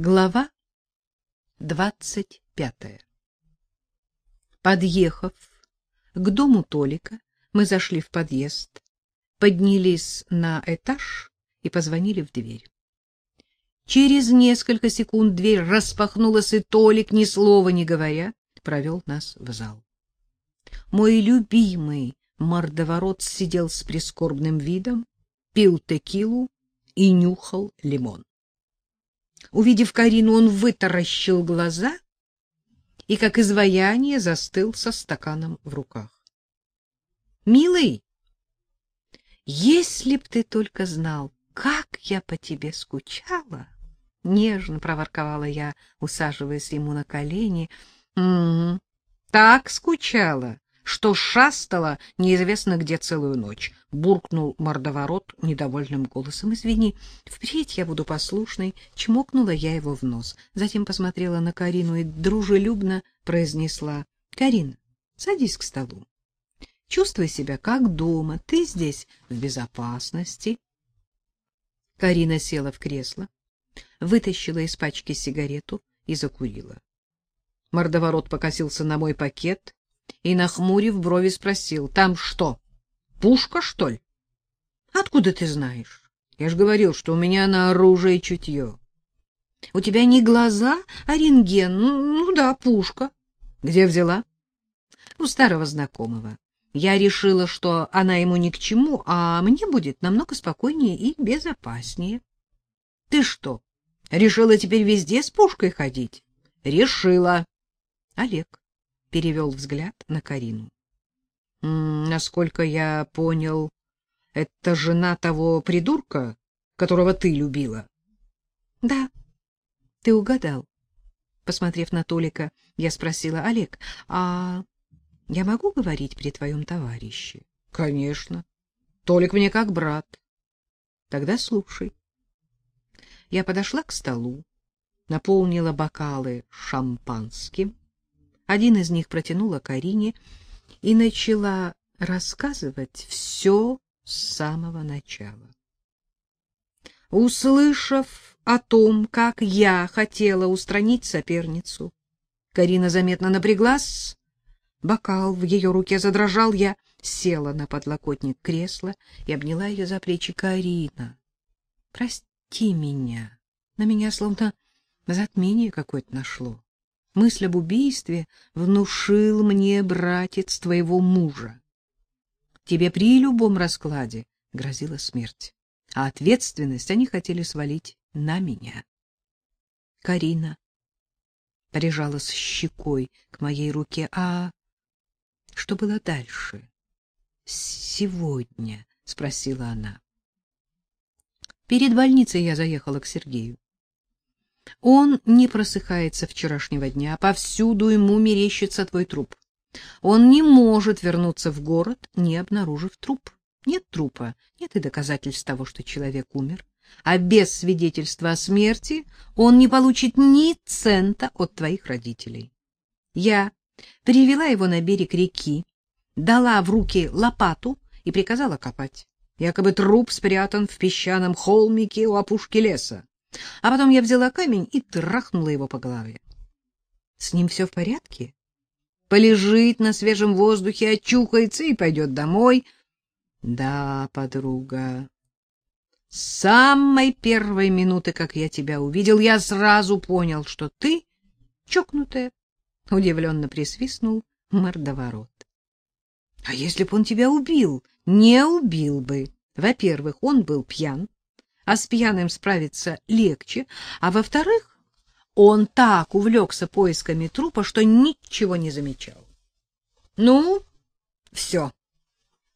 Глава двадцать пятая Подъехав к дому Толика, мы зашли в подъезд, поднялись на этаж и позвонили в дверь. Через несколько секунд дверь распахнулась, и Толик, ни слова не говоря, провел нас в зал. Мой любимый мордоворот сидел с прискорбным видом, пил текилу и нюхал лимон. Увидев Карину, он вытаращил глаза и, как изваяние, застыл со стаканом в руках. — Милый, если б ты только знал, как я по тебе скучала! — нежно проворковала я, усаживаясь ему на колени. — Угу, так скучала, что шастала неизвестно где целую ночь, буркнул мордоворот недовольным голосом. Извини, впредь я буду послушной, чмокнула я его в нос. Затем посмотрела на Карину и дружелюбно произнесла: "Карина, садись к столу. Чувствуй себя как дома, ты здесь в безопасности". Карина села в кресло, вытащила из пачки сигарету и закурила. Мордоворот покосился на мой пакет и, нахмурив брови, спросил, там что, пушка, что ли? Откуда ты знаешь? Я ж говорил, что у меня на оружие чутье. У тебя не глаза, а рентген. Ну, ну да, пушка. Где взяла? У старого знакомого. Я решила, что она ему ни к чему, а мне будет намного спокойнее и безопаснее. Ты что, решила теперь везде с пушкой ходить? Решила. Олег перевел взгляд на Карину. — Насколько я понял, это жена того придурка, которого ты любила? — Да, ты угадал. Посмотрев на Толика, я спросила, — Олег, а я могу говорить при твоем товарище? — Конечно. Толик мне как брат. — Тогда слушай. Я подошла к столу, наполнила бокалы шампанским, один из них протянула Карине и начала рассказывать все с самого начала. Услышав о том, как я хотела устранить соперницу, Карина заметно напряглась, бокал в ее руке задрожал, я села на подлокотник кресла и обняла ее за плечи. Карина, прости меня, на меня словно затмение какое-то нашло. Мысль об убийстве внушил мне братец твоего мужа. Тебе при любом раскладе грозила смерть, а ответственность они хотели свалить на меня. Карина прижалась щекой к моей руке. А что было дальше? Сегодня, спросила она. Перед больницей я заехала к Сергею. Он не просыхает со вчерашнего дня, повсюду ему мерещится твой труп. Он не может вернуться в город, не обнаружив труп. Нет трупа, нет и доказательств того, что человек умер. А без свидетельства о смерти он не получит ни цента от твоих родителей. Я привела его на берег реки, дала в руки лопату и приказала копать. Якобы труп спрятан в песчаном холмике у опушки леса. А потом я взяла камень и трахнула его по голове. С ним все в порядке? Полежит на свежем воздухе, очухается и пойдет домой. Да, подруга. С самой первой минуты, как я тебя увидел, я сразу понял, что ты чокнутая. Удивленно присвистнул мордоворот. А если бы он тебя убил? Не убил бы. Во-первых, он был пьян а с пьяным справиться легче, а во-вторых, он так увлекся поисками трупа, что ничего не замечал. — Ну, все,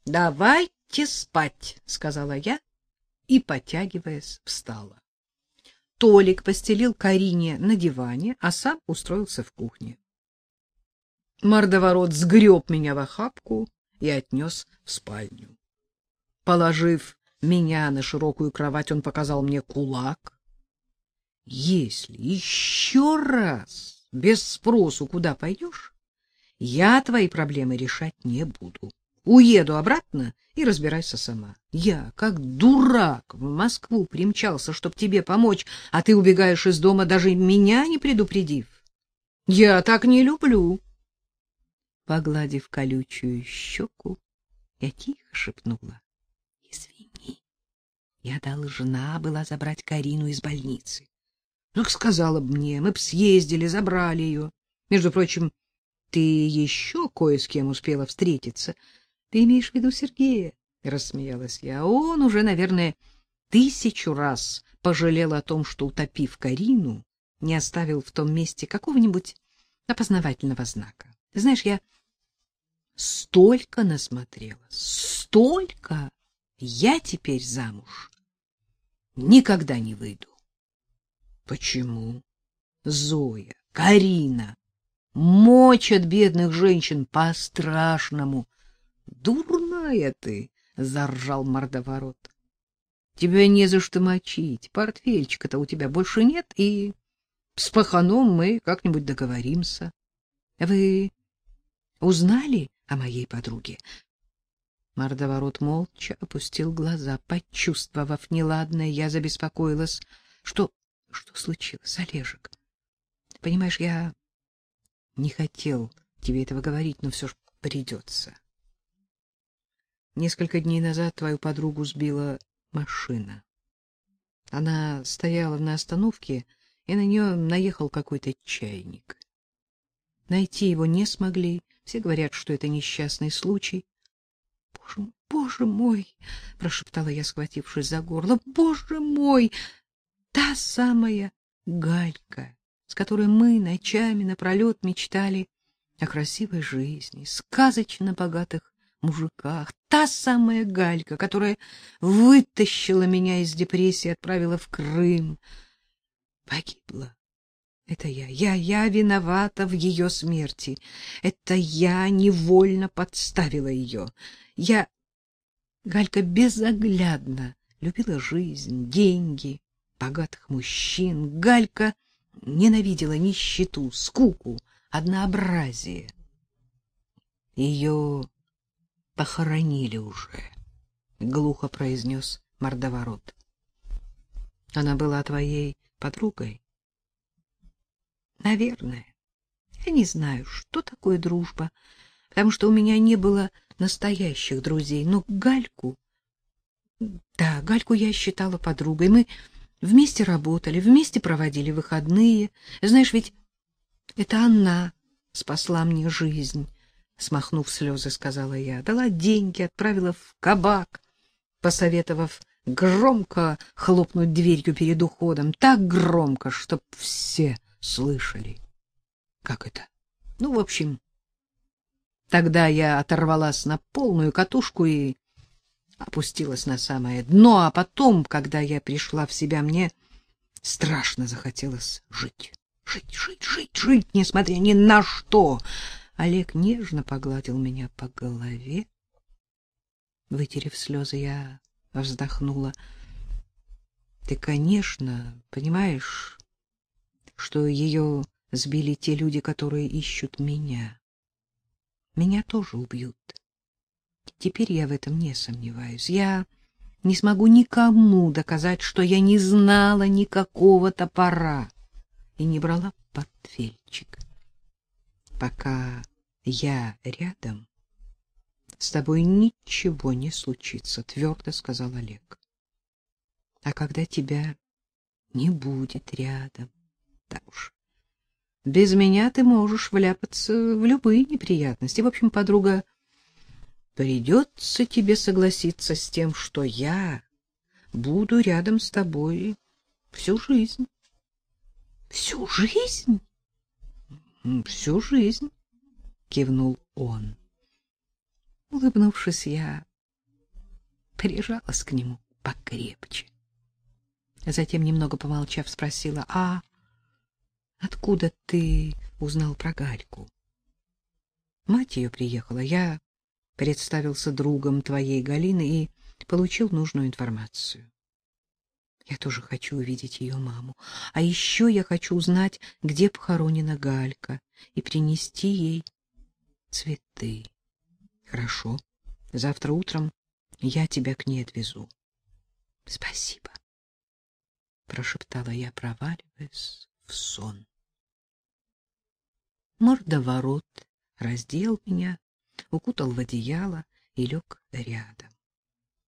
давайте спать, — сказала я и, потягиваясь, встала. Толик постелил Карине на диване, а сам устроился в кухне. Мордоворот сгреб меня в охапку и отнес в спальню. Положив меня на широкую кровать, он показал мне кулак. Если еще раз без спросу куда пойдешь, я твои проблемы решать не буду. Уеду обратно и разбирайся сама. Я, как дурак, в Москву примчался, чтобы тебе помочь, а ты убегаешь из дома, даже меня не предупредив. Я так не люблю. Погладив колючую щеку, я тихо шепнула. — я должна была забрать Карину из больницы. Ну, сказала бы мне, мы б съездили, забрали ее. Между прочим, ты еще кое с кем успела встретиться. Ты имеешь в виду Сергея? — рассмеялась я. Он уже, наверное, тысячу раз пожалел о том, что, утопив Карину, не оставил в том месте какого-нибудь опознавательного знака. Знаешь, я столько насмотрелась, столько! Я теперь замуж никогда не выйду. Почему? Зоя, Карина мочат бедных женщин по-страшному. Дурная ты, заржал мордоворот. Тебя не за что мочить. Портфельчика-то у тебя больше нет, и с паханом мы как-нибудь договоримся. Вы узнали о моей подруге. Мордоворот молча опустил глаза, почувствовав неладное, я забеспокоилась. Что что случилось, Олежек? Понимаешь, я не хотел тебе этого говорить, но все ж придется. Несколько дней назад твою подругу сбила машина. Она стояла на остановке, и на нее наехал какой-то чайник. Найти его не смогли, все говорят, что это несчастный случай. Боже, боже мой, прошептала я, схватившись за горло. Боже мой, та самая Галька, с которой мы ночами напролет мечтали о красивой жизни, сказочно богатых мужиках. Та самая Галька, которая вытащила меня из депрессии и отправила в Крым. Погибла это я, я, я виновата в ее смерти. Это я невольно подставила ее. Я, Галька, безоглядно любила жизнь, деньги, богатых мужчин. Галька ненавидела нищету, скуку, однообразие. Ее похоронили уже, — глухо произнес мордоворот. Она была твоей подругой? Наверное. Я не знаю, что такое дружба, потому что у меня не было настоящих друзей, но Гальку... Да, Гальку я считала подругой. Мы вместе работали, вместе проводили выходные. Знаешь, ведь это она спасла мне жизнь, смахнув слезы, сказала я. Дала деньги, отправила в кабак, посоветовав громко хлопнуть дверью перед уходом, так громко, чтоб все слышали. Как это? Ну, в общем, тогда я оторвалась на полную катушку и опустилась на самое дно, а потом, когда я пришла в себя, мне страшно захотелось жить. Жить, жить, жить, жить, несмотря ни на что. Олег нежно погладил меня по голове. Вытерев слезы, я вздохнула. Ты, конечно, понимаешь, что ее сбили те люди, которые ищут меня. Меня тоже убьют. Теперь я в этом не сомневаюсь. Я не смогу никому доказать, что я не знала никакого топора и не брала портфельчик. Пока я рядом, с тобой ничего не случится, твердо сказал Олег. А когда тебя не будет рядом, да уж. Без меня ты можешь вляпаться в любые неприятности. В общем, подруга, придется тебе согласиться с тем, что я буду рядом с тобой всю жизнь. Всю жизнь? Всю жизнь, кивнул он. Улыбнувшись, я прижалась к нему покрепче. Затем, немного помолчав, спросила: "А Откуда ты узнал про Гальку? Мать ее приехала. Я представился другом твоей Галины и получил нужную информацию. Я тоже хочу увидеть ее маму. А еще я хочу узнать, где похоронена Галька, и принести ей цветы. Хорошо, Завтра утром я тебя к ней отвезу. — Спасибо, — прошептала я, проваливаясь в сон. Мордоворот раздел меня, укутал в одеяло и лег рядом.